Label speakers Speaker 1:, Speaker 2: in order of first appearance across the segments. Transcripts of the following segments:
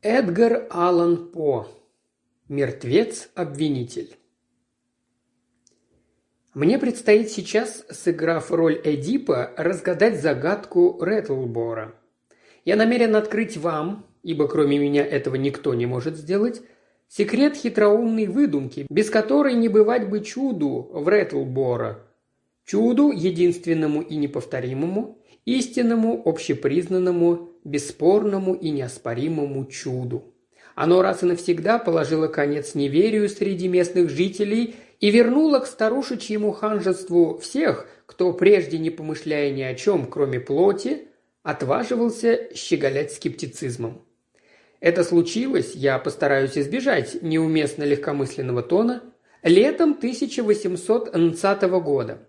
Speaker 1: Эдгар Аллан По. Мертвец-обвинитель. Мне предстоит сейчас, сыграв роль Эдипа, разгадать загадку Рэтлбора. Я намерен открыть вам, ибо кроме меня этого никто не может сделать, секрет хитроумной выдумки, без которой не бывать бы чуду в Рэтлбора. Чуду, единственному и неповторимому, истинному, общепризнанному, бесспорному и неоспоримому чуду. Оно раз и навсегда положило конец неверию среди местных жителей и вернуло к старушечьему ханжеству всех, кто, прежде не помышляя ни о чем, кроме плоти, отваживался щеголять скептицизмом. Это случилось, я постараюсь избежать неуместно легкомысленного тона, летом 1820 года –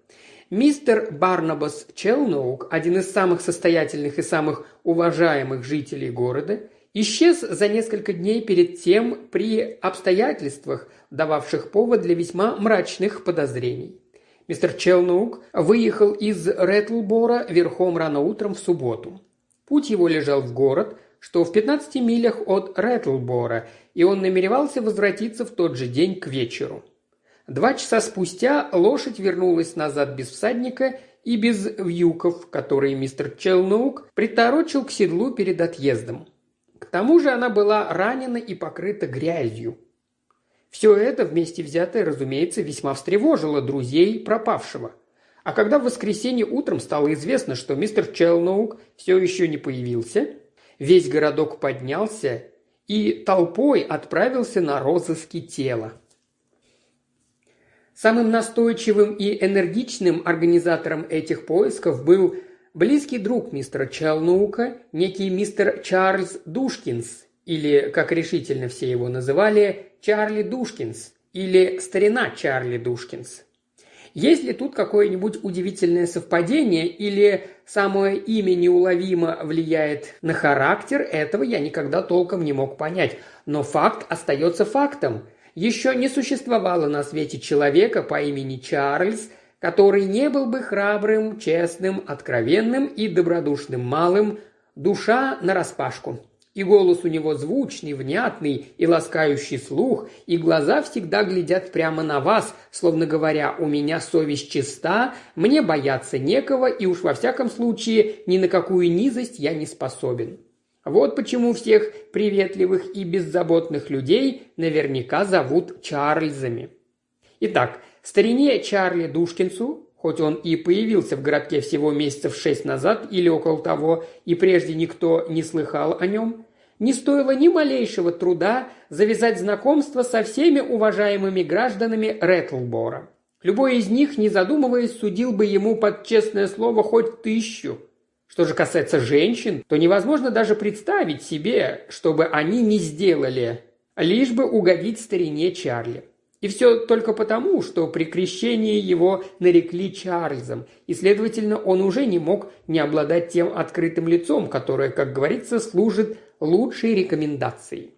Speaker 1: Мистер Барнабас Челноук, один из самых состоятельных и самых уважаемых жителей города, исчез за несколько дней перед тем при обстоятельствах, дававших повод для весьма мрачных подозрений. Мистер Челноук выехал из Рэтлбора верхом рано утром в субботу. Путь его лежал в город, что в 15 милях от Рэтлбора, и он намеревался возвратиться в тот же день к вечеру. Два часа спустя лошадь вернулась назад без всадника и без вьюков, которые мистер Челноук приторочил к седлу перед отъездом. К тому же она была ранена и покрыта грязью. Все это вместе взятое, разумеется, весьма встревожило друзей пропавшего. А когда в воскресенье утром стало известно, что мистер Челноук все еще не появился, весь городок поднялся и толпой отправился на розыски тела. Самым настойчивым и энергичным организатором этих поисков был близкий друг мистера Челнука, некий мистер Чарльз Душкинс, или, как решительно все его называли, Чарли Душкинс, или старина Чарли Душкинс. Есть ли тут какое-нибудь удивительное совпадение или самое имя неуловимо влияет на характер, этого я никогда толком не мог понять. Но факт остается фактом – еще не существовало на свете человека по имени Чарльз, который не был бы храбрым, честным, откровенным и добродушным малым, душа нараспашку. И голос у него звучный, внятный и ласкающий слух, и глаза всегда глядят прямо на вас, словно говоря, у меня совесть чиста, мне бояться некого, и уж во всяком случае ни на какую низость я не способен. Вот почему всех приветливых и беззаботных людей наверняка зовут Чарльзами. Итак, старине Чарли Душкинсу, хоть он и появился в городке всего месяцев шесть назад или около того, и прежде никто не слыхал о нем, не стоило ни малейшего труда завязать знакомство со всеми уважаемыми гражданами Рэтлбора. Любой из них, не задумываясь, судил бы ему под честное слово хоть тысячу – что же касается женщин, то невозможно даже представить себе, чтобы они не сделали, лишь бы угодить старине Чарли. И все только потому, что при крещении его нарекли Чарльзом, и, следовательно, он уже не мог не обладать тем открытым лицом, которое, как говорится, служит лучшей рекомендацией.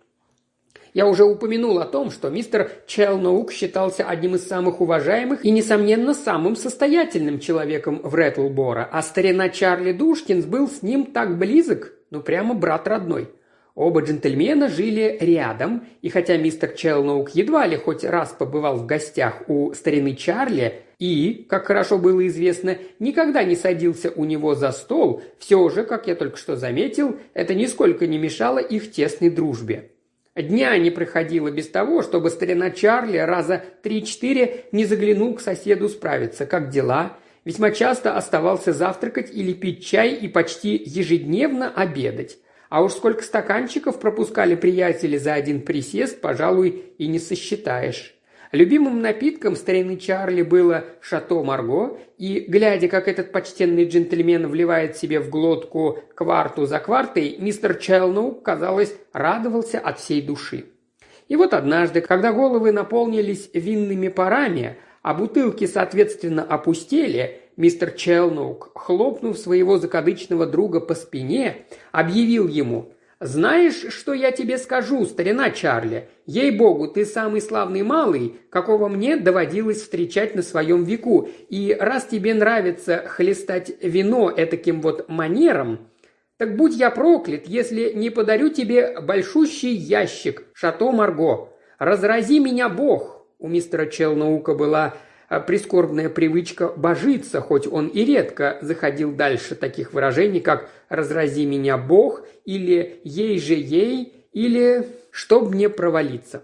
Speaker 1: Я уже упомянул о том, что мистер Челноук считался одним из самых уважаемых и, несомненно, самым состоятельным человеком в Рэтлбора, а старина Чарли Душкинс был с ним так близок, ну прямо брат родной. Оба джентльмена жили рядом, и хотя мистер Челноук едва ли хоть раз побывал в гостях у старины Чарли и, как хорошо было известно, никогда не садился у него за стол, все же, как я только что заметил, это нисколько не мешало их тесной дружбе. Дня не проходило без того, чтобы старина Чарли раза три-четыре не заглянул к соседу справиться, как дела, весьма часто оставался завтракать или пить чай и почти ежедневно обедать. А уж сколько стаканчиков пропускали приятели за один присест, пожалуй, и не сосчитаешь. Любимым напитком старины Чарли было «Шато Марго», и, глядя, как этот почтенный джентльмен вливает себе в глотку кварту за квартой, мистер Челноу, казалось, радовался от всей души. И вот однажды, когда головы наполнились винными парами, а бутылки, соответственно, опустели, мистер Челноук, хлопнув своего закадычного друга по спине, объявил ему – «Знаешь, что я тебе скажу, старина Чарли? Ей-богу, ты самый славный малый, какого мне доводилось встречать на своем веку, и раз тебе нравится хлестать вино этаким вот манером, Так будь я проклят, если не подарю тебе большущий ящик «Шато Марго». Разрази меня Бог!» У мистера Челноука была а, прискорбная привычка божиться, хоть он и редко заходил дальше таких выражений, как «разрази меня Бог» или «ей же ей» или «чтоб мне провалиться».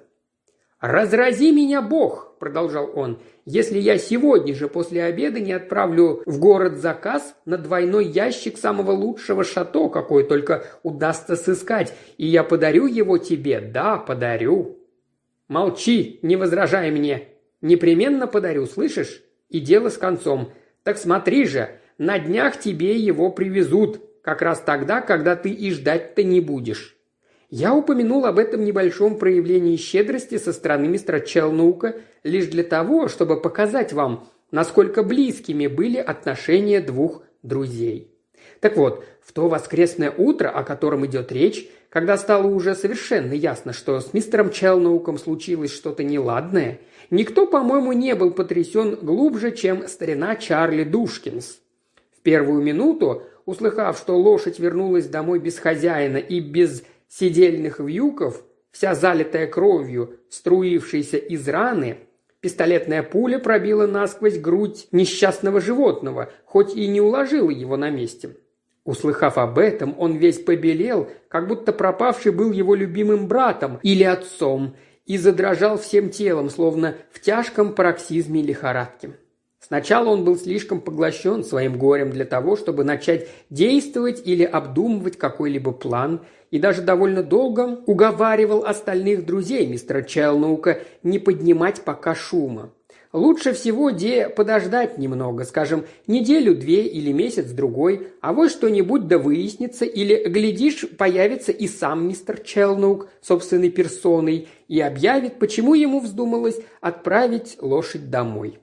Speaker 1: «Разрази меня Бог!» – продолжал он. «Если я сегодня же после обеда не отправлю в город заказ на двойной ящик самого лучшего шато, какой только удастся сыскать, и я подарю его тебе, да, подарю». «Молчи, не возражай мне. Непременно подарю, слышишь? И дело с концом. Так смотри же, на днях тебе его привезут, как раз тогда, когда ты и ждать-то не будешь». Я упомянул об этом небольшом проявлении щедрости со стороны мистера Челнука лишь для того, чтобы показать вам, насколько близкими были отношения двух друзей. Так вот, в то воскресное утро, о котором идет речь, когда стало уже совершенно ясно, что с мистером Челноуком случилось что-то неладное, никто, по-моему, не был потрясен глубже, чем старина Чарли Душкинс. В первую минуту, услыхав, что лошадь вернулась домой без хозяина и без сидельных вьюков, вся залитая кровью, струившейся из раны, пистолетная пуля пробила насквозь грудь несчастного животного, хоть и не уложила его на месте. Услыхав об этом, он весь побелел, как будто пропавший был его любимым братом или отцом, и задрожал всем телом, словно в тяжком пароксизме лихорадки. Сначала он был слишком поглощен своим горем для того, чтобы начать действовать или обдумывать какой-либо план, и даже довольно долго уговаривал остальных друзей мистера Челноука не поднимать пока шума. Лучше всего де подождать немного, скажем, неделю-две или месяц-другой, а вот что-нибудь да выяснится, или, глядишь, появится и сам мистер Челноук собственной персоной и объявит, почему ему вздумалось отправить лошадь домой.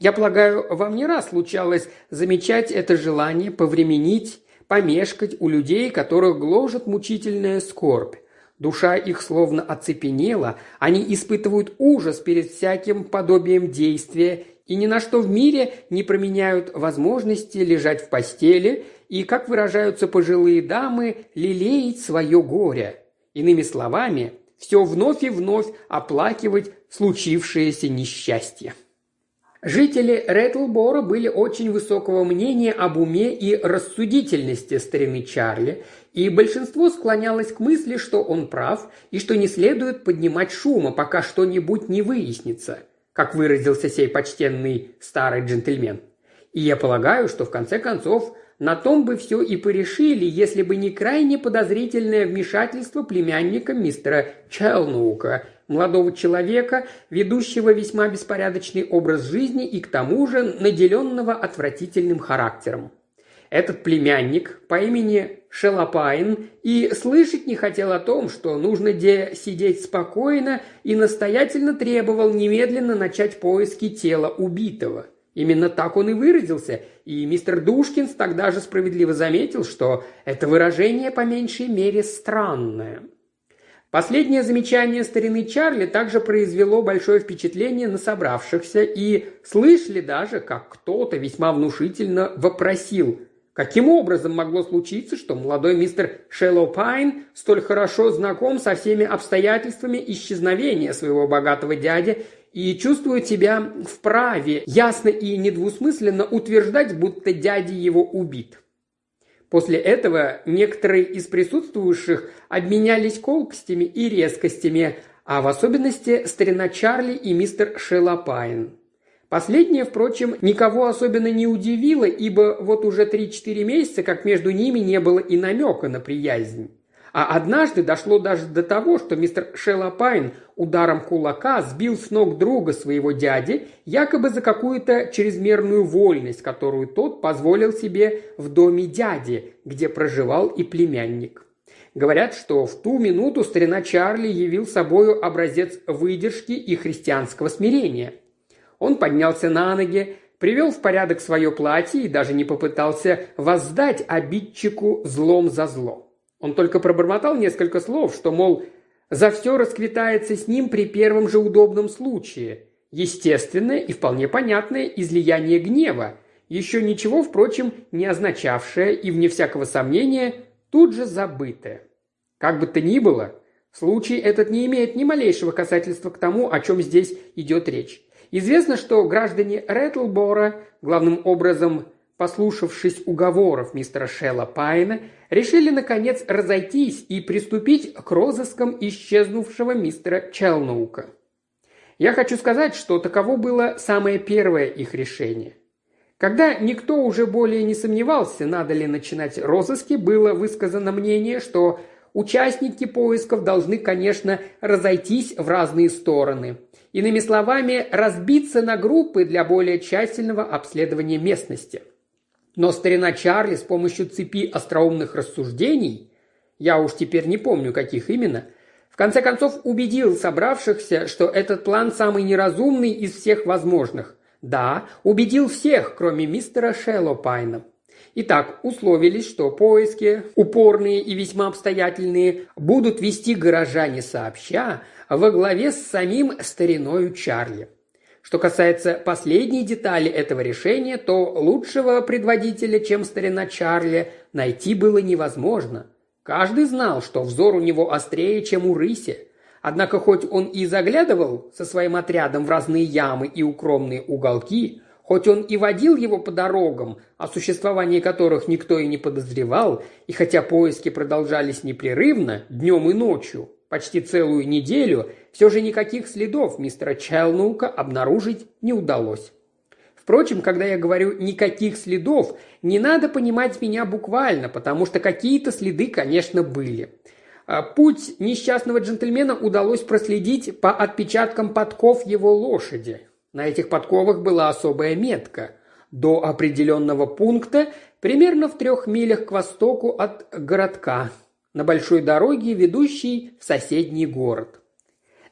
Speaker 1: Я полагаю, вам не раз случалось замечать это желание повременить, помешкать у людей, которых гложет мучительная скорбь. Душа их словно оцепенела, они испытывают ужас перед всяким подобием действия и ни на что в мире не променяют возможности лежать в постели и, как выражаются пожилые дамы, лелеять свое горе. Иными словами, все вновь и вновь оплакивать случившееся несчастье. Жители Рэтлбора были очень высокого мнения об уме и рассудительности старины Чарли, и большинство склонялось к мысли, что он прав и что не следует поднимать шума, пока что-нибудь не выяснится, как выразился сей почтенный старый джентльмен. И я полагаю, что в конце концов на том бы все и порешили, если бы не крайне подозрительное вмешательство племянника мистера Челнука – молодого человека, ведущего весьма беспорядочный образ жизни и к тому же наделенного отвратительным характером. Этот племянник по имени Шелопайн и слышать не хотел о том, что нужно где сидеть спокойно и настоятельно требовал немедленно начать поиски тела убитого. Именно так он и выразился, и мистер Душкинс тогда же справедливо заметил, что это выражение по меньшей мере странное – Последнее замечание старины Чарли также произвело большое впечатление на собравшихся, и слышали даже, как кто-то весьма внушительно вопросил, каким образом могло случиться, что молодой мистер Шеллопайн столь хорошо знаком со всеми обстоятельствами исчезновения своего богатого дяди и чувствует себя вправе ясно и недвусмысленно утверждать, будто дядя его убит. После этого некоторые из присутствующих обменялись колкостями и резкостями, а в особенности старина Чарли и мистер Шелопайн. Последнее, впрочем, никого особенно не удивило, ибо вот уже 3-4 месяца, как между ними не было и намека на приязнь. А однажды дошло даже до того, что мистер Шелопайн ударом кулака сбил с ног друга своего дяди, якобы за какую-то чрезмерную вольность, которую тот позволил себе в доме дяди, где проживал и племянник. Говорят, что в ту минуту старина Чарли явил собою образец выдержки и христианского смирения. Он поднялся на ноги, привел в порядок свое платье и даже не попытался воздать обидчику злом за зло. Он только пробормотал несколько слов, что, мол, за все расквитается с ним при первом же удобном случае. Естественное и вполне понятное излияние гнева, еще ничего, впрочем, не означавшее и, вне всякого сомнения, тут же забытое. Как бы то ни было, случай этот не имеет ни малейшего касательства к тому, о чем здесь идет речь. Известно, что граждане Рэтлбора, главным образом послушавшись уговоров мистера Шелла Пайна, решили, наконец, разойтись и приступить к розыскам исчезнувшего мистера Челноука. Я хочу сказать, что таково было самое первое их решение. Когда никто уже более не сомневался, надо ли начинать розыски, было высказано мнение, что участники поисков должны, конечно, разойтись в разные стороны. Иными словами, разбиться на группы для более тщательного обследования местности. Но старина Чарли с помощью цепи остроумных рассуждений, я уж теперь не помню, каких именно, в конце концов убедил собравшихся, что этот план самый неразумный из всех возможных. Да, убедил всех, кроме мистера Шеллопайна. Итак, условились, что поиски, упорные и весьма обстоятельные, будут вести горожане сообща во главе с самим стариною Чарли. Что касается последней детали этого решения, то лучшего предводителя, чем старина Чарли, найти было невозможно. Каждый знал, что взор у него острее, чем у рыси. Однако хоть он и заглядывал со своим отрядом в разные ямы и укромные уголки, хоть он и водил его по дорогам, о существовании которых никто и не подозревал, и хотя поиски продолжались непрерывно, днем и ночью, почти целую неделю, все же никаких следов мистера Челнука обнаружить не удалось. Впрочем, когда я говорю «никаких следов», не надо понимать меня буквально, потому что какие-то следы, конечно, были. А, путь несчастного джентльмена удалось проследить по отпечаткам подков его лошади. На этих подковах была особая метка. До определенного пункта, примерно в трех милях к востоку от городка, на большой дороге, ведущей в соседний город.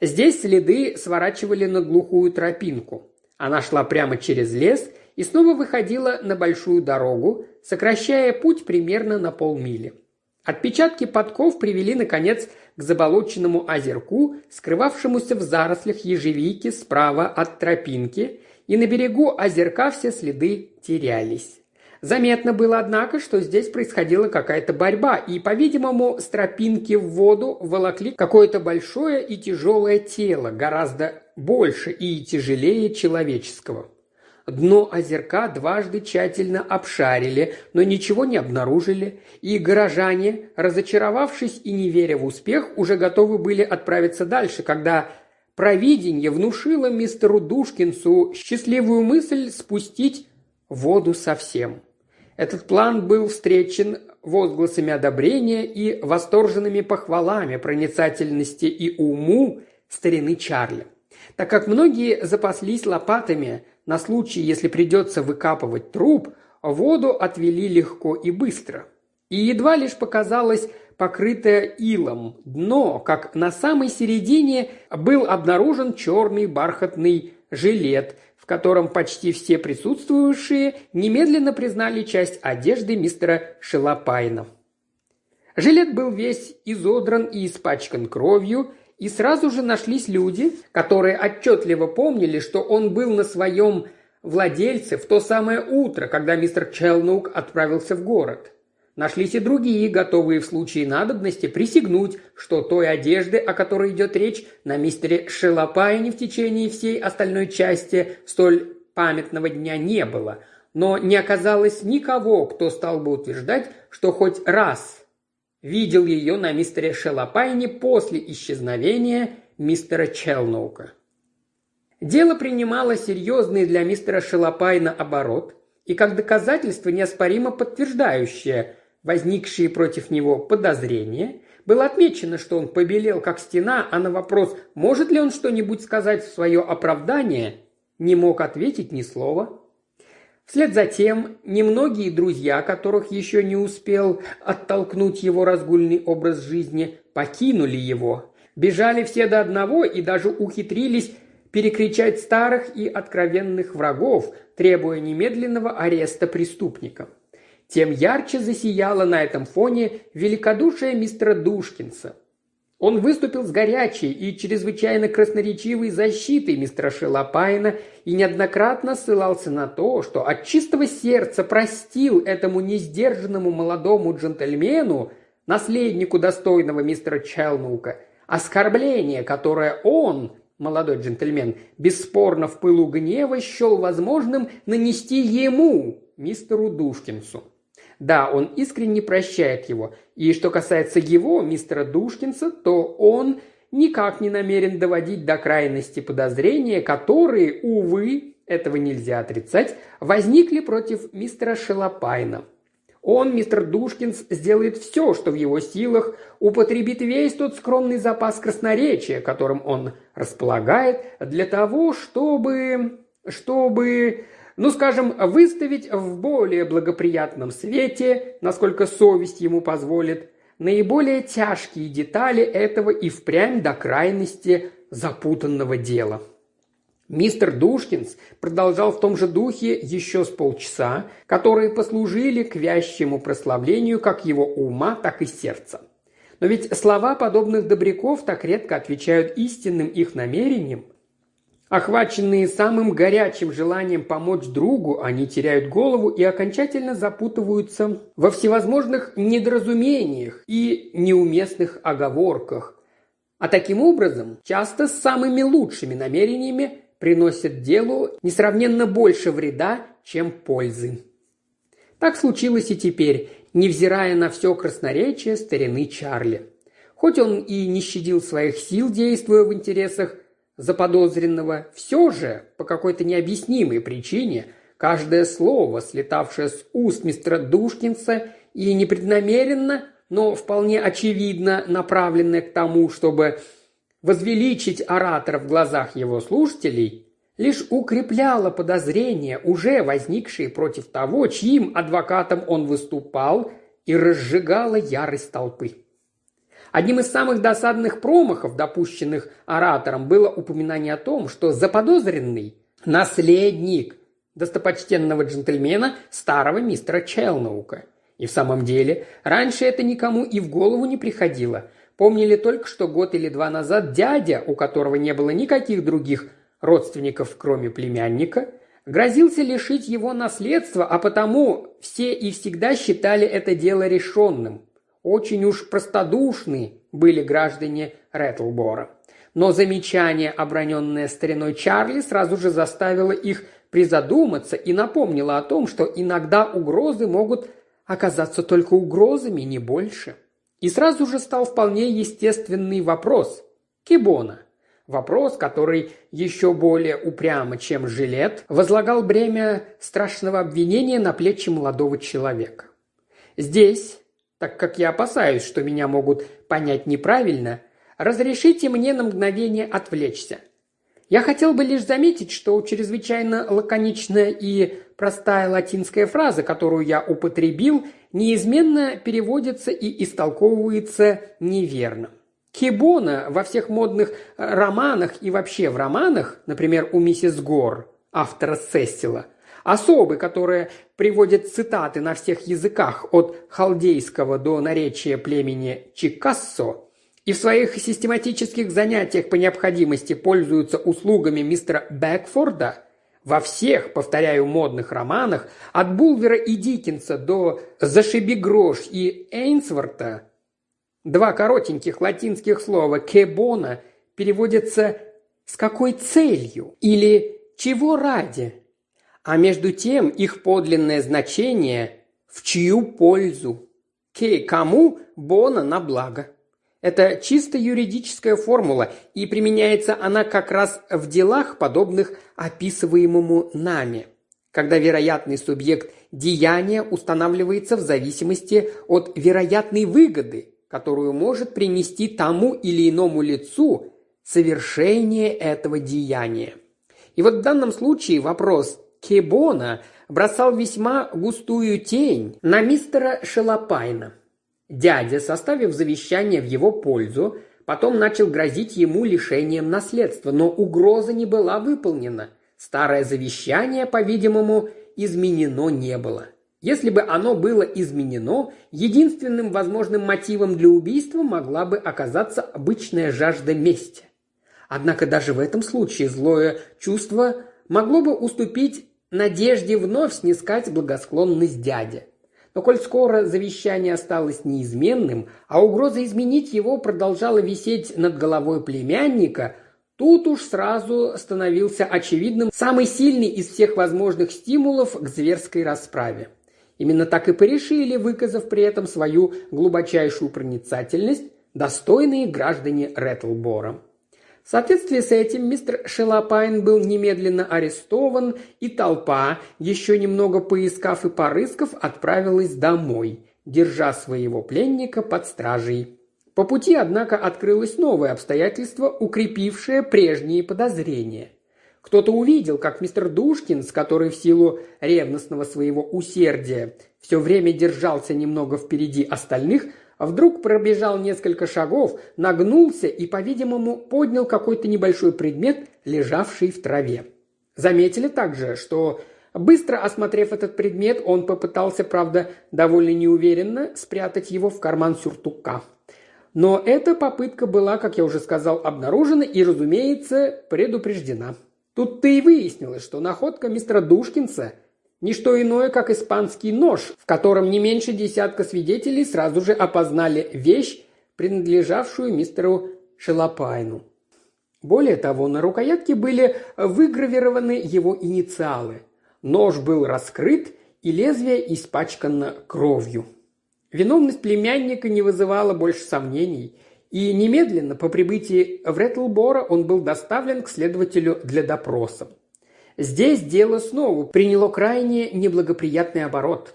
Speaker 1: Здесь следы сворачивали на глухую тропинку. Она шла прямо через лес и снова выходила на большую дорогу, сокращая путь примерно на полмили. Отпечатки подков привели, наконец, к заболоченному озерку, скрывавшемуся в зарослях ежевики справа от тропинки, и на берегу озерка все следы терялись. Заметно было, однако, что здесь происходила какая-то борьба, и, по-видимому, с тропинки в воду волокли какое-то большое и тяжелое тело, гораздо больше и тяжелее человеческого. Дно озерка дважды тщательно обшарили, но ничего не обнаружили, и горожане, разочаровавшись и не веря в успех, уже готовы были отправиться дальше, когда провидение внушило мистеру Душкинсу счастливую мысль спустить воду совсем. Этот план был встречен возгласами одобрения и восторженными похвалами проницательности и уму старины Чарли. Так как многие запаслись лопатами на случай, если придется выкапывать труп, воду отвели легко и быстро. И едва лишь показалось покрытое илом дно, как на самой середине был обнаружен черный бархатный жилет – котором почти все присутствующие немедленно признали часть одежды мистера Шелопайна. Жилет был весь изодран и испачкан кровью, и сразу же нашлись люди, которые отчетливо помнили, что он был на своем владельце в то самое утро, когда мистер Челнук отправился в город – Нашлись и другие, готовые в случае надобности присягнуть, что той одежды, о которой идет речь, на мистере Шелопайне в течение всей остальной части столь памятного дня не было. Но не оказалось никого, кто стал бы утверждать, что хоть раз видел ее на мистере Шелопайне после исчезновения мистера Челноука. Дело принимало серьезный для мистера Шелопайна оборот, и как доказательство неоспоримо подтверждающее – возникшие против него подозрения, было отмечено, что он побелел как стена, а на вопрос, может ли он что-нибудь сказать в свое оправдание, не мог ответить ни слова. Вслед за тем, немногие друзья, которых еще не успел оттолкнуть его разгульный образ жизни, покинули его. Бежали все до одного и даже ухитрились перекричать старых и откровенных врагов, требуя немедленного ареста преступника тем ярче засияло на этом фоне великодушие мистера Душкинса. Он выступил с горячей и чрезвычайно красноречивой защитой мистера Шелопайна и неоднократно ссылался на то, что от чистого сердца простил этому несдержанному молодому джентльмену, наследнику достойного мистера Челнука, оскорбление, которое он, молодой джентльмен, бесспорно в пылу гнева счел возможным нанести ему, мистеру Душкинсу. Да, он искренне прощает его. И что касается его, мистера Душкинса, то он никак не намерен доводить до крайности подозрения, которые, увы, этого нельзя отрицать, возникли против мистера Шелопайна. Он, мистер Душкинс, сделает все, что в его силах, употребит весь тот скромный запас красноречия, которым он располагает, для того, чтобы... чтобы ну, скажем, выставить в более благоприятном свете, насколько совесть ему позволит, наиболее тяжкие детали этого и впрямь до крайности запутанного дела. Мистер Душкинс продолжал в том же духе еще с полчаса, которые послужили к вящему прославлению как его ума, так и сердца. Но ведь слова подобных добряков так редко отвечают истинным их намерениям, Охваченные самым горячим желанием помочь другу, они теряют голову и окончательно запутываются во всевозможных недоразумениях и неуместных оговорках. А таким образом, часто с самыми лучшими намерениями приносят делу несравненно больше вреда, чем пользы. Так случилось и теперь, невзирая на все красноречие старины Чарли. Хоть он и не щадил своих сил, действуя в интересах заподозренного, все же, по какой-то необъяснимой причине, каждое слово, слетавшее с уст мистера Душкинса и непреднамеренно, но вполне очевидно направленное к тому, чтобы возвеличить оратора в глазах его слушателей, лишь укрепляло подозрения, уже возникшие против того, чьим адвокатом он выступал, и разжигало ярость толпы. Одним из самых досадных промахов, допущенных оратором, было упоминание о том, что заподозренный – наследник достопочтенного джентльмена старого мистера Челноука. И в самом деле, раньше это никому и в голову не приходило. Помнили только, что год или два назад дядя, у которого не было никаких других родственников, кроме племянника, грозился лишить его наследства, а потому все и всегда считали это дело решенным. Очень уж простодушны были граждане Рэтлбора. Но замечание, оброненное стариной Чарли, сразу же заставило их призадуматься и напомнило о том, что иногда угрозы могут оказаться только угрозами, не больше. И сразу же стал вполне естественный вопрос – Кибона. Вопрос, который еще более упрямо, чем жилет, возлагал бремя страшного обвинения на плечи молодого человека. Здесь, так как я опасаюсь, что меня могут понять неправильно, разрешите мне на мгновение отвлечься. Я хотел бы лишь заметить, что чрезвычайно лаконичная и простая латинская фраза, которую я употребил, неизменно переводится и истолковывается неверно. Кебона во всех модных романах и вообще в романах, например, у миссис Гор, автора Сесила – Особы, которые приводят цитаты на всех языках от халдейского до наречия племени Чикассо, и в своих систематических занятиях по необходимости пользуются услугами мистера Бэкфорда, во всех, повторяю, модных романах, от Булвера и Диккенса до «Зашиби грош» и Эйнсворта, два коротеньких латинских слова «кебона» переводятся «с какой целью» или «чего ради», а между тем их подлинное значение в чью пользу. К кому Бона на благо. Это чисто юридическая формула, и применяется она как раз в делах, подобных описываемому нами, когда вероятный субъект деяния устанавливается в зависимости от вероятной выгоды, которую может принести тому или иному лицу совершение этого деяния. И вот в данном случае вопрос Кебона бросал весьма густую тень на мистера Шелопайна. Дядя, составив завещание в его пользу, потом начал грозить ему лишением наследства, но угроза не была выполнена. Старое завещание, по-видимому, изменено не было. Если бы оно было изменено, единственным возможным мотивом для убийства могла бы оказаться обычная жажда мести. Однако даже в этом случае злое чувство могло бы уступить надежде вновь снискать благосклонность дяди. Но коль скоро завещание осталось неизменным, а угроза изменить его продолжала висеть над головой племянника, тут уж сразу становился очевидным самый сильный из всех возможных стимулов к зверской расправе. Именно так и порешили, выказав при этом свою глубочайшую проницательность, достойные граждане Реттлбора. В соответствии с этим мистер Шелопайн был немедленно арестован, и толпа, еще немного поискав и порыскав, отправилась домой, держа своего пленника под стражей. По пути, однако, открылось новое обстоятельство, укрепившее прежние подозрения. Кто-то увидел, как мистер Душкинс, который в силу ревностного своего усердия все время держался немного впереди остальных, вдруг пробежал несколько шагов, нагнулся и, по-видимому, поднял какой-то небольшой предмет, лежавший в траве. Заметили также, что, быстро осмотрев этот предмет, он попытался, правда, довольно неуверенно спрятать его в карман сюртука. Но эта попытка была, как я уже сказал, обнаружена и, разумеется, предупреждена. Тут-то и выяснилось, что находка мистера Душкинса – не что иное, как испанский нож, в котором не меньше десятка свидетелей сразу же опознали вещь, принадлежавшую мистеру Шелопайну. Более того, на рукоятке были выгравированы его инициалы. Нож был раскрыт, и лезвие испачкано кровью. Виновность племянника не вызывала больше сомнений, и немедленно по прибытии в Ретлбора он был доставлен к следователю для допроса. Здесь дело снова приняло крайне неблагоприятный оборот.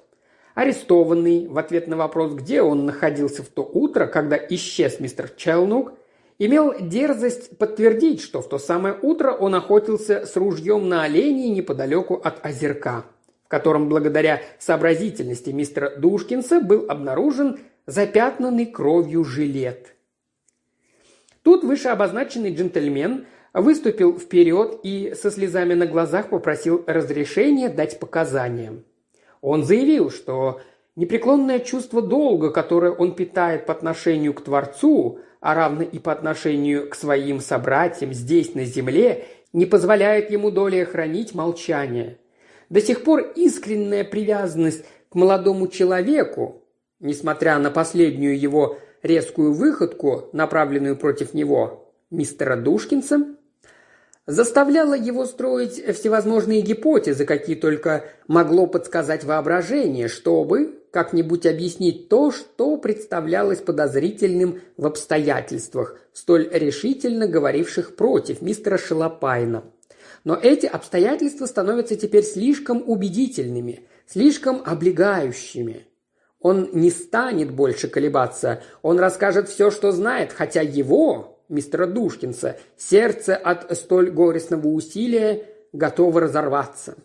Speaker 1: Арестованный в ответ на вопрос, где он находился в то утро, когда исчез мистер Челнук, имел дерзость подтвердить, что в то самое утро он охотился с ружьем на оленей неподалеку от озерка, в котором благодаря сообразительности мистера Душкинса был обнаружен запятнанный кровью жилет. Тут вышеобозначенный джентльмен выступил вперед и со слезами на глазах попросил разрешения дать показания. Он заявил, что непреклонное чувство долга, которое он питает по отношению к Творцу, а равно и по отношению к своим собратьям здесь, на земле, не позволяет ему долей хранить молчание. До сих пор искренняя привязанность к молодому человеку, несмотря на последнюю его резкую выходку, направленную против него, мистера Душкинса, заставляла его строить всевозможные гипотезы, какие только могло подсказать воображение, чтобы как-нибудь объяснить то, что представлялось подозрительным в обстоятельствах, столь решительно говоривших против мистера Шалопайна. Но эти обстоятельства становятся теперь слишком убедительными, слишком облегающими. Он не станет больше колебаться, он расскажет все, что знает, хотя его, мистера Душкинса, сердце от столь горестного усилия готово разорваться.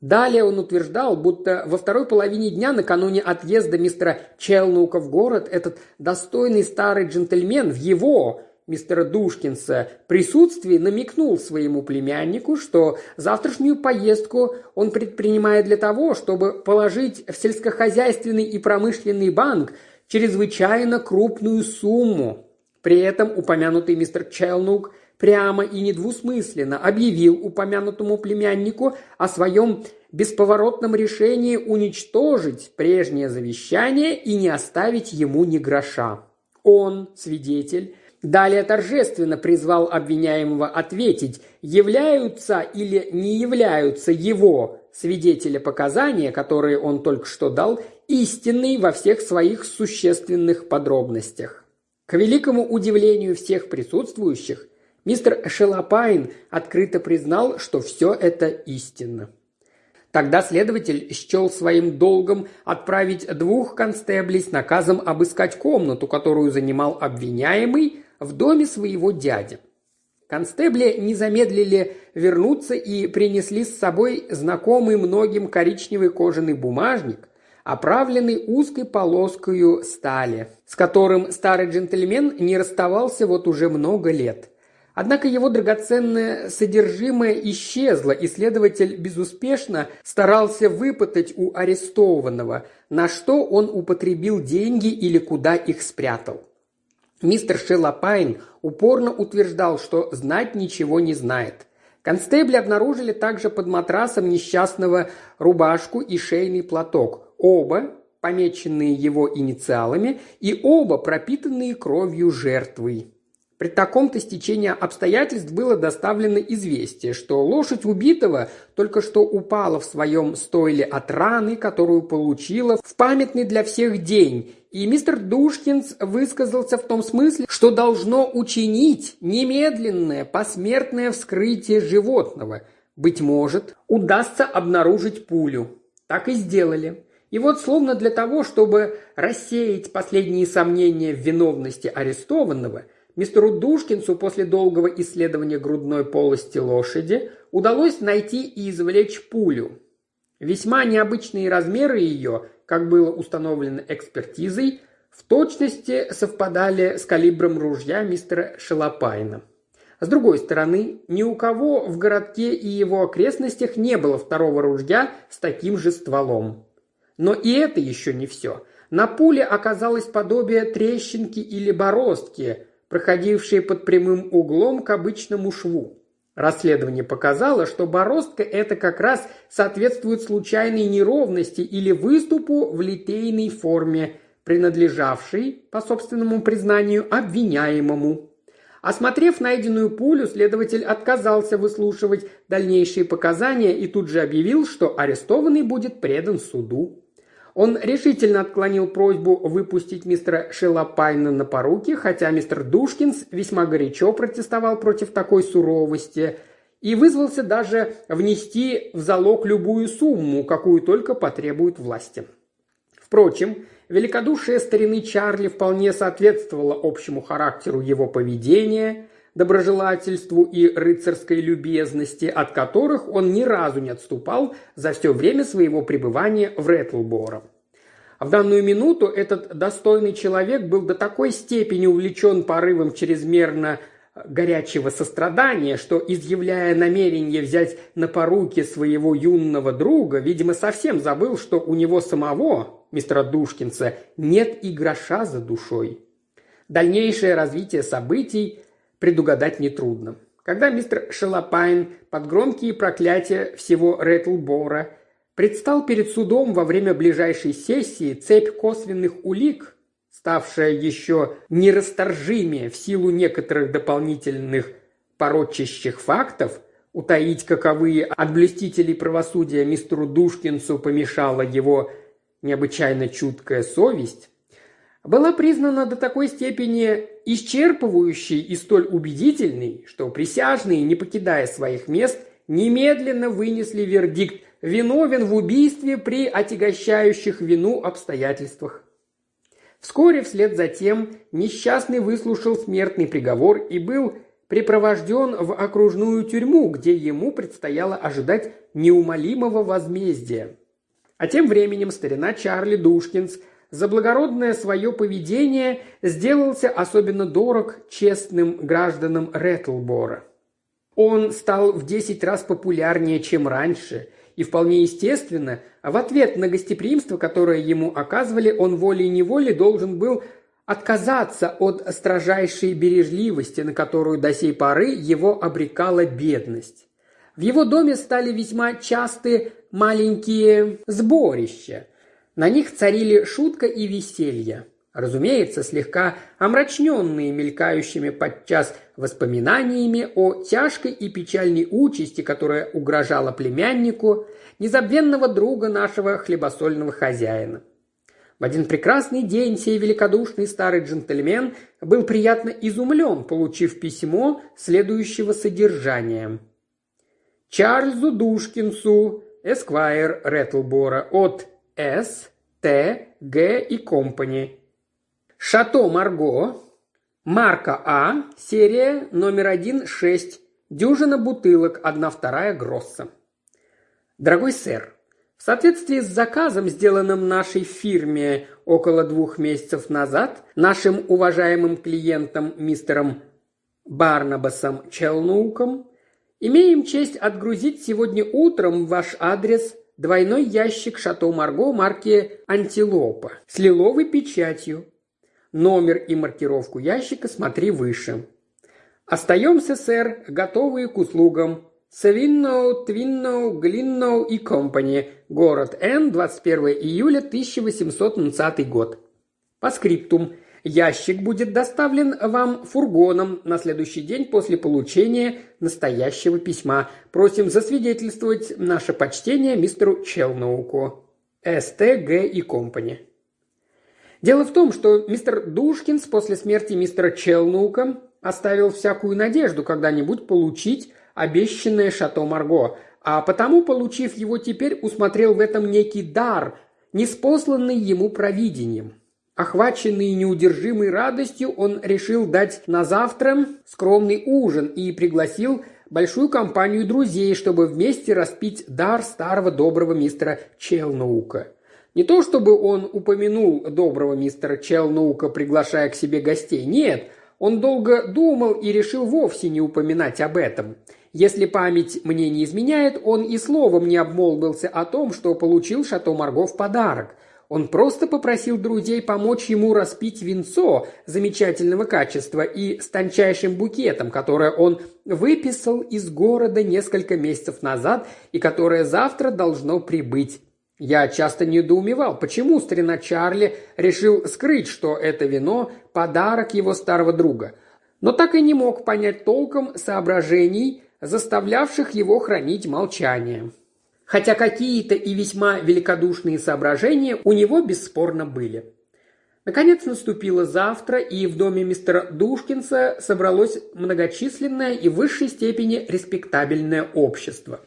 Speaker 1: Далее он утверждал, будто во второй половине дня накануне отъезда мистера Челнука в город этот достойный старый джентльмен в его, мистера Душкинса, присутствии намекнул своему племяннику, что завтрашнюю поездку он предпринимает для того, чтобы положить в сельскохозяйственный и промышленный банк чрезвычайно крупную сумму, при этом упомянутый мистер Челнук прямо и недвусмысленно объявил упомянутому племяннику о своем бесповоротном решении уничтожить прежнее завещание и не оставить ему ни гроша. Он, свидетель, далее торжественно призвал обвиняемого ответить, являются или не являются его, свидетеля показания, которые он только что дал, истинные во всех своих существенных подробностях. К великому удивлению всех присутствующих, мистер Шелопайн открыто признал, что все это истинно. Тогда следователь счел своим долгом отправить двух констеблей с наказом обыскать комнату, которую занимал обвиняемый в доме своего дяди. Констебли не замедлили вернуться и принесли с собой знакомый многим коричневый кожаный бумажник, оправленный узкой полоскою стали, с которым старый джентльмен не расставался вот уже много лет. Однако его драгоценное содержимое исчезло, и следователь безуспешно старался выпытать у арестованного, на что он употребил деньги или куда их спрятал. Мистер Шелопайн упорно утверждал, что знать ничего не знает. Констебли обнаружили также под матрасом несчастного рубашку и шейный платок. Оба, помеченные его инициалами, и оба пропитанные кровью жертвы. При таком-то стечении обстоятельств было доставлено известие, что лошадь убитого только что упала в своем стойле от раны, которую получила в памятный для всех день, и мистер Душкинс высказался в том смысле, что должно учинить немедленное посмертное вскрытие животного. Быть может, удастся обнаружить пулю. Так и сделали. И вот словно для того, чтобы рассеять последние сомнения в виновности арестованного, мистеру Душкинсу после долгого исследования грудной полости лошади удалось найти и извлечь пулю. Весьма необычные размеры ее, как было установлено экспертизой, в точности совпадали с калибром ружья мистера Шалопайна. С другой стороны, ни у кого в городке и его окрестностях не было второго ружья с таким же стволом. Но и это еще не все. На пуле оказалось подобие трещинки или бороздки, проходившие под прямым углом к обычному шву. Расследование показало, что бороздка это как раз соответствует случайной неровности или выступу в литейной форме, принадлежавшей, по собственному признанию, обвиняемому. Осмотрев найденную пулю, следователь отказался выслушивать дальнейшие показания и тут же объявил, что арестованный будет предан суду. Он решительно отклонил просьбу выпустить мистера Шелопайна на поруки, хотя мистер Душкинс весьма горячо протестовал против такой суровости и вызвался даже внести в залог любую сумму, какую только потребуют власти. Впрочем, великодушие старины Чарли вполне соответствовало общему характеру его поведения, доброжелательству и рыцарской любезности, от которых он ни разу не отступал за все время своего пребывания в Рэтлборо. А в данную минуту этот достойный человек был до такой степени увлечен порывом чрезмерно горячего сострадания, что, изъявляя намерение взять на поруки своего юного друга, видимо, совсем забыл, что у него самого, мистера Душкинца, нет и гроша за душой. Дальнейшее развитие событий предугадать нетрудно. Когда мистер Шелопайн под громкие проклятия всего Рэтлбора предстал перед судом во время ближайшей сессии, цепь косвенных улик, ставшая еще нерасторжимее в силу некоторых дополнительных порочащих фактов, утаить каковые от блюстителей правосудия мистеру Душкинцу помешала его необычайно чуткая совесть, была признана до такой степени исчерпывающей и столь убедительной, что присяжные, не покидая своих мест, немедленно вынесли вердикт «виновен в убийстве при отягощающих вину обстоятельствах». Вскоре вслед за тем несчастный выслушал смертный приговор и был припровожден в окружную тюрьму, где ему предстояло ожидать неумолимого возмездия. А тем временем старина Чарли Душкинс – за благородное свое поведение сделался особенно дорог честным гражданам Рэтлбора. Он стал в десять раз популярнее, чем раньше, и вполне естественно, в ответ на гостеприимство, которое ему оказывали, он волей-неволей должен был отказаться от строжайшей бережливости, на которую до сей поры его обрекала бедность. В его доме стали весьма часты маленькие сборища, на них царили шутка и веселье. Разумеется, слегка омрачненные мелькающими подчас воспоминаниями о тяжкой и печальной участи, которая угрожала племяннику, незабвенного друга нашего хлебосольного хозяина. В один прекрасный день сей великодушный старый джентльмен был приятно изумлен, получив письмо следующего содержания. Чарльзу Душкинсу, Эсквайр Реттлбора, от с, Т, Г и Компани. Шато Марго, марка А, серия номер 1-6, дюжина бутылок, одна вторая Гросса. Дорогой сэр, в соответствии с заказом, сделанным нашей фирме около двух месяцев назад, нашим уважаемым клиентом мистером Барнабасом Челноуком, имеем честь отгрузить сегодня утром ваш адрес двойной ящик «Шато Марго» марки «Антилопа» с лиловой печатью. Номер и маркировку ящика смотри выше. Остаемся, сэр, готовые к услугам. Савинноу, Твинноу, Глинноу и Компани. Город Н. 21 июля 1820 год. По скриптум. Ящик будет доставлен вам фургоном на следующий день после получения настоящего письма. Просим засвидетельствовать наше почтение мистеру Челноуку. СТГ и Компани. Дело в том, что мистер Душкинс после смерти мистера Челноука оставил всякую надежду когда-нибудь получить обещанное шато Марго, а потому, получив его теперь, усмотрел в этом некий дар, неспосланный ему провидением. Охваченный неудержимой радостью, он решил дать на завтра скромный ужин и пригласил большую компанию друзей, чтобы вместе распить дар старого доброго мистера Челноука. Не то чтобы он упомянул доброго мистера Челноука, приглашая к себе гостей, нет, он долго думал и решил вовсе не упоминать об этом. Если память мне не изменяет, он и словом не обмолвился о том, что получил Шато Марго в подарок – он просто попросил друзей помочь ему распить винцо замечательного качества и с тончайшим букетом, которое он выписал из города несколько месяцев назад и которое завтра должно прибыть. Я часто недоумевал, почему старина Чарли решил скрыть, что это вино – подарок его старого друга. Но так и не мог понять толком соображений, заставлявших его хранить молчание хотя какие-то и весьма великодушные соображения у него бесспорно были. Наконец наступило завтра, и в доме мистера Душкинса собралось многочисленное и в высшей степени респектабельное общество.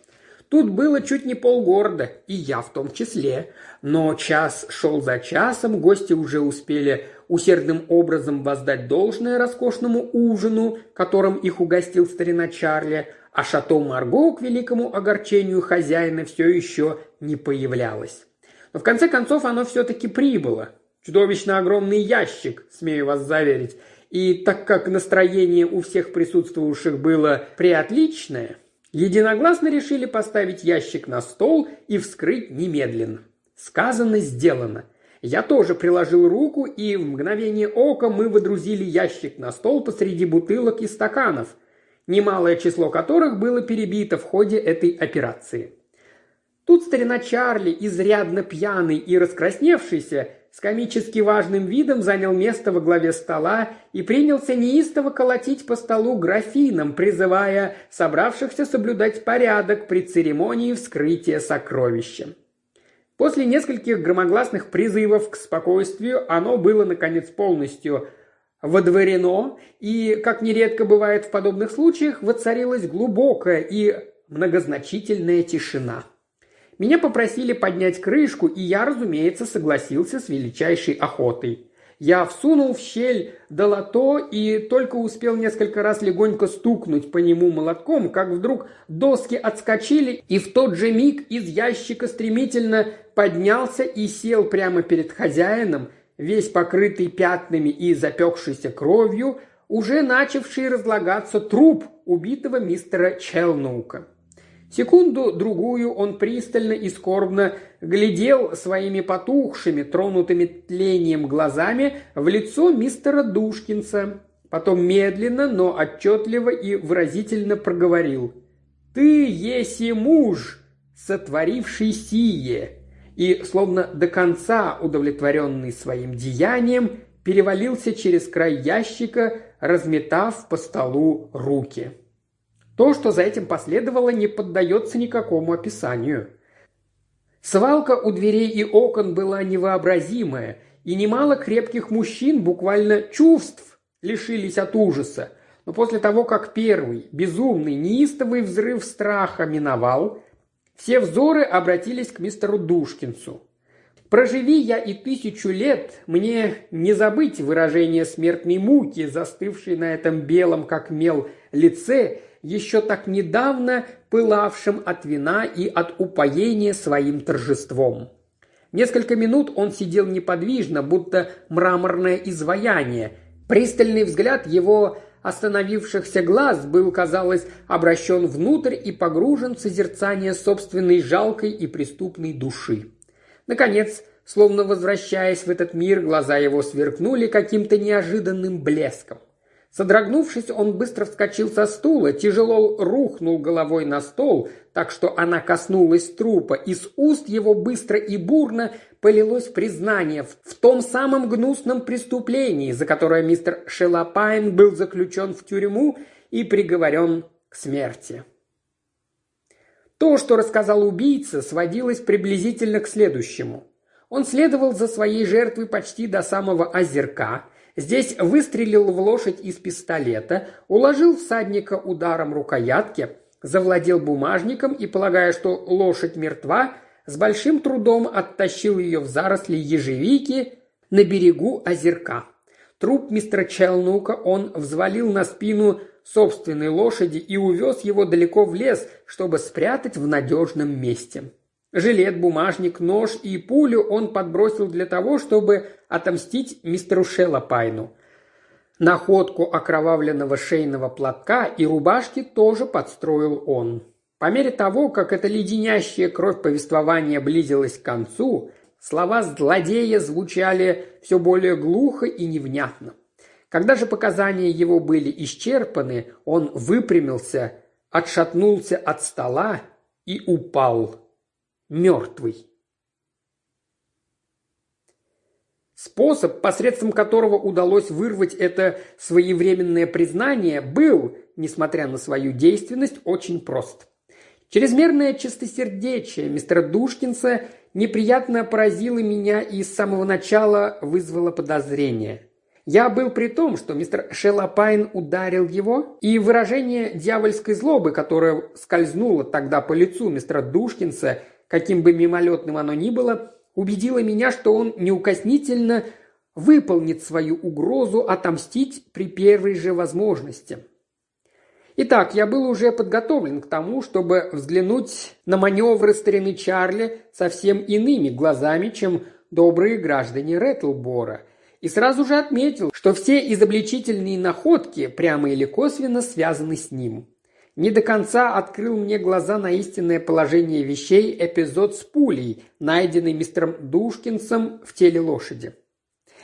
Speaker 1: Тут было чуть не полгорода, и я в том числе. Но час шел за часом, гости уже успели усердным образом воздать должное роскошному ужину, которым их угостил старина Чарли – а шато Марго к великому огорчению хозяина все еще не появлялось. Но в конце концов оно все-таки прибыло. Чудовищно огромный ящик, смею вас заверить. И так как настроение у всех присутствующих было приотличное, единогласно решили поставить ящик на стол и вскрыть немедленно. Сказано, сделано. Я тоже приложил руку, и в мгновение ока мы водрузили ящик на стол посреди бутылок и стаканов, немалое число которых было перебито в ходе этой операции. Тут старина Чарли, изрядно пьяный и раскрасневшийся, с комически важным видом занял место во главе стола и принялся неистово колотить по столу графином, призывая собравшихся соблюдать порядок при церемонии вскрытия сокровища. После нескольких громогласных призывов к спокойствию оно было, наконец, полностью водворено, и, как нередко бывает в подобных случаях, воцарилась глубокая и многозначительная тишина. Меня попросили поднять крышку, и я, разумеется, согласился с величайшей охотой. Я всунул в щель долото и только успел несколько раз легонько стукнуть по нему молотком, как вдруг доски отскочили, и в тот же миг из ящика стремительно поднялся и сел прямо перед хозяином, весь покрытый пятнами и запекшейся кровью, уже начавший разлагаться труп убитого мистера Челнука. Секунду-другую он пристально и скорбно глядел своими потухшими, тронутыми тлением глазами в лицо мистера Душкинса. Потом медленно, но отчетливо и выразительно проговорил. «Ты еси муж, сотворивший сие!» И, словно до конца удовлетворенный своим деянием, перевалился через край ящика, разметав по столу руки. То, что за этим последовало, не поддается никакому описанию. Свалка у дверей и окон была невообразимая, и немало крепких мужчин буквально чувств лишились от ужаса. Но после того, как первый, безумный, неистовый взрыв страха миновал, все взоры обратились к мистеру Душкинцу. Проживи я и тысячу лет, мне не забыть выражение смертной муки, застывшей на этом белом, как мел, лице, еще так недавно пылавшим от вина и от упоения своим торжеством. Несколько минут он сидел неподвижно, будто мраморное изваяние. Пристальный взгляд его остановившихся глаз был, казалось, обращен внутрь и погружен в созерцание собственной жалкой и преступной души. Наконец, словно возвращаясь в этот мир, глаза его сверкнули каким-то неожиданным блеском. Содрогнувшись, он быстро вскочил со стула, тяжело рухнул головой на стол, так что она коснулась трупа, и с уст его быстро и бурно полилось признание в том самом гнусном преступлении, за которое мистер Шелопайн был заключен в тюрьму и приговорен к смерти. То, что рассказал убийца, сводилось приблизительно к следующему. Он следовал за своей жертвой почти до самого озерка, Здесь выстрелил в лошадь из пистолета, уложил всадника ударом рукоятки, завладел бумажником и, полагая, что лошадь мертва, с большим трудом оттащил ее в заросли ежевики на берегу озерка. Труп мистера Челнука он взвалил на спину собственной лошади и увез его далеко в лес, чтобы спрятать в надежном месте. Жилет, бумажник, нож и пулю он подбросил для того, чтобы отомстить мистеру Шелопайну. Находку окровавленного шейного платка и рубашки тоже подстроил он. По мере того, как это леденящая кровь повествования близилась к концу, слова злодея звучали все более глухо и невнятно. Когда же показания его были исчерпаны, он выпрямился, отшатнулся от стола и упал мертвый. Способ, посредством которого удалось вырвать это своевременное признание, был, несмотря на свою действенность, очень прост. Чрезмерное чистосердечие мистера Душкинса неприятно поразило меня и с самого начала вызвало подозрение. Я был при том, что мистер Шелопайн ударил его, и выражение дьявольской злобы, которое скользнуло тогда по лицу мистера Душкинса, каким бы мимолетным оно ни было, убедило меня, что он неукоснительно выполнит свою угрозу отомстить при первой же возможности. Итак, я был уже подготовлен к тому, чтобы взглянуть на маневры старины Чарли совсем иными глазами, чем добрые граждане Реттлбора, и сразу же отметил, что все изобличительные находки прямо или косвенно связаны с ним не до конца открыл мне глаза на истинное положение вещей эпизод с пулей, найденный мистером Душкинсом в теле лошади.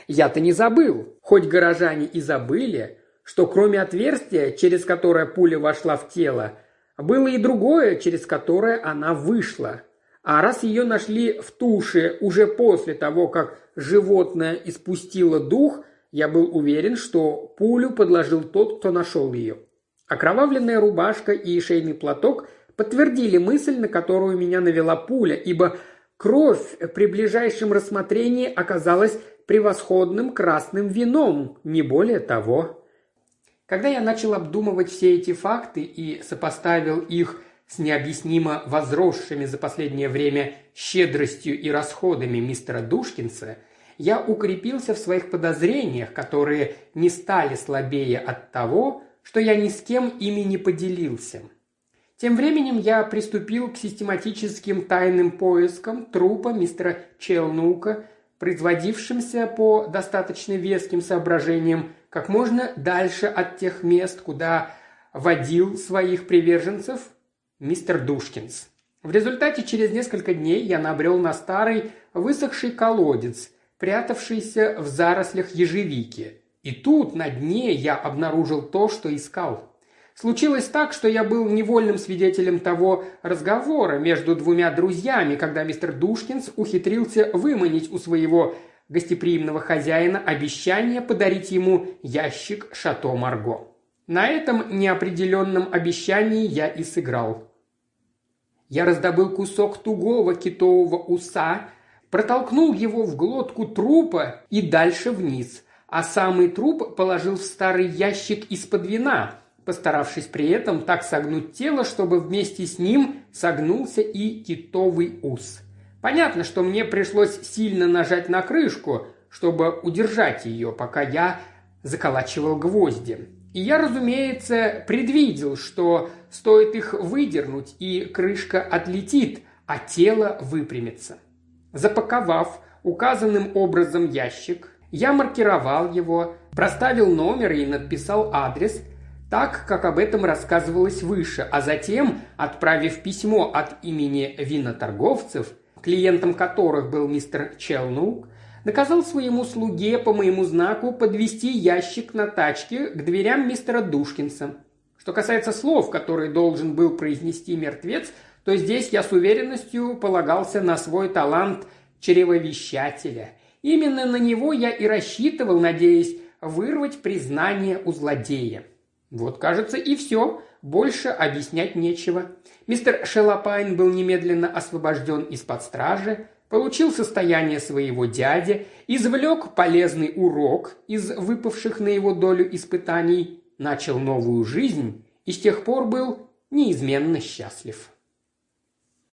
Speaker 1: Я-то не забыл, хоть горожане и забыли, что кроме отверстия, через которое пуля вошла в тело, было и другое, через которое она вышла. А раз ее нашли в туше уже после того, как животное испустило дух, я был уверен, что пулю подложил тот, кто нашел ее. Окровавленная рубашка и шейный платок подтвердили мысль, на которую меня навела пуля, ибо кровь при ближайшем рассмотрении оказалась превосходным красным вином, не более того. Когда я начал обдумывать все эти факты и сопоставил их с необъяснимо возросшими за последнее время щедростью и расходами мистера Душкинса, я укрепился в своих подозрениях, которые не стали слабее от того, что я ни с кем ими не поделился. Тем временем я приступил к систематическим тайным поискам трупа мистера Челнука, производившимся по достаточно веским соображениям как можно дальше от тех мест, куда водил своих приверженцев мистер Душкинс. В результате через несколько дней я набрел на старый высохший колодец, прятавшийся в зарослях ежевики – и тут на дне я обнаружил то, что искал. Случилось так, что я был невольным свидетелем того разговора между двумя друзьями, когда мистер Душкинс ухитрился выманить у своего гостеприимного хозяина обещание подарить ему ящик «Шато Марго». На этом неопределенном обещании я и сыграл. Я раздобыл кусок тугого китового уса, протолкнул его в глотку трупа и дальше вниз – а самый труп положил в старый ящик из-под вина, постаравшись при этом так согнуть тело, чтобы вместе с ним согнулся и китовый ус. Понятно, что мне пришлось сильно нажать на крышку, чтобы удержать ее, пока я заколачивал гвозди. И я, разумеется, предвидел, что стоит их выдернуть, и крышка отлетит, а тело выпрямится. Запаковав указанным образом ящик, я маркировал его, проставил номер и надписал адрес, так, как об этом рассказывалось выше, а затем, отправив письмо от имени виноторговцев, клиентом которых был мистер Челнук, наказал своему слуге по моему знаку подвести ящик на тачке к дверям мистера Душкинса. Что касается слов, которые должен был произнести мертвец, то здесь я с уверенностью полагался на свой талант чревовещателя. Именно на него я и рассчитывал, надеясь вырвать признание у злодея. Вот, кажется, и все. Больше объяснять нечего. Мистер Шелопайн был немедленно освобожден из-под стражи, получил состояние своего дяди, извлек полезный урок из выпавших на его долю испытаний, начал новую жизнь и с тех пор был неизменно счастлив.